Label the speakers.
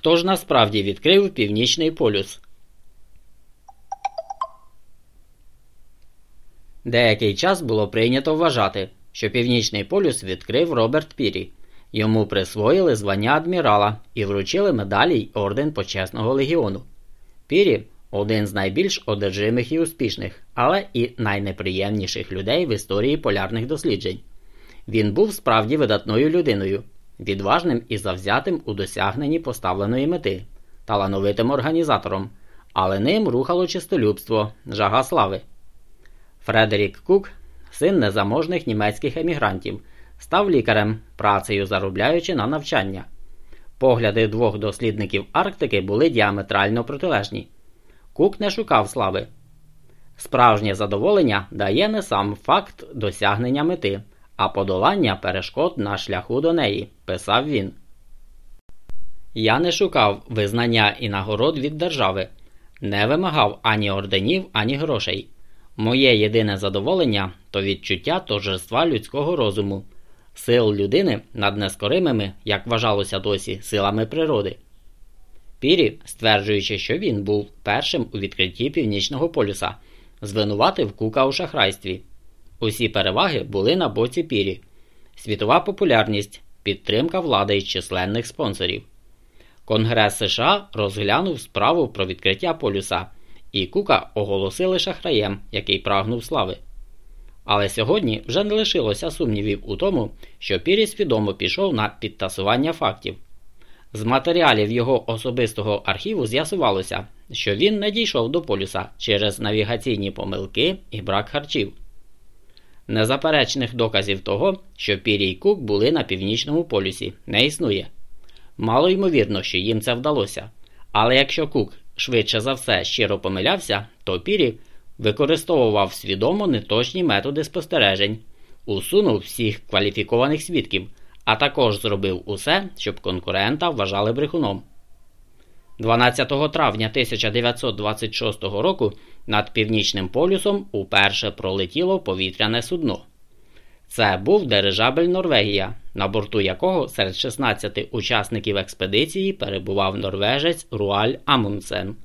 Speaker 1: Хто ж насправді відкрив Північний полюс? Деякий час було прийнято вважати, що Північний полюс відкрив Роберт Пірі. Йому присвоїли звання адмірала і вручили медалі й орден Почесного легіону. Пірі один з найбільш одержимих і успішних, але і найнеприємніших людей в історії полярних досліджень. Він був справді видатною людиною, відважним і завзятим у досягненні поставленої мети, талановитим організатором, але ним рухало чистолюбство, жага слави. Фредерік Кук, син незаможних німецьких емігрантів, став лікарем, працею заробляючи на навчання. Погляди двох дослідників Арктики були діаметрально протилежні. Кук не шукав слави. Справжнє задоволення дає не сам факт досягнення мети, а подолання перешкод на шляху до неї, писав він. Я не шукав визнання і нагород від держави, не вимагав ані орденів, ані грошей. Моє єдине задоволення то відчуття торжества людського розуму, сил людини над нескоримими, як вважалося досі, силами природи. Пірі, стверджуючи, що він був першим у відкритті Північного полюса, звинуватив Кука у шахрайстві. Усі переваги були на боці Пірі, світова популярність, підтримка влади й численних спонсорів. Конгрес США розглянув справу про відкриття полюса, і Кука оголосили шахраєм, який прагнув слави. Але сьогодні вже не лишилося сумнівів у тому, що Пірі свідомо пішов на підтасування фактів. З матеріалів його особистого архіву з'ясувалося, що він не дійшов до полюса через навігаційні помилки і брак харчів. Незаперечних доказів того, що Пірі й Кук були на північному полюсі, не існує. Мало ймовірно, що їм це вдалося. Але якщо Кук швидше за все щиро помилявся, то Пірі використовував свідомо неточні методи спостережень, усунув всіх кваліфікованих свідків а також зробив усе, щоб конкурента вважали брехуном. 12 травня 1926 року над Північним полюсом уперше пролетіло повітряне судно. Це був дирижабель Норвегія, на борту якого серед 16 учасників експедиції перебував норвежець Руаль Амундсен.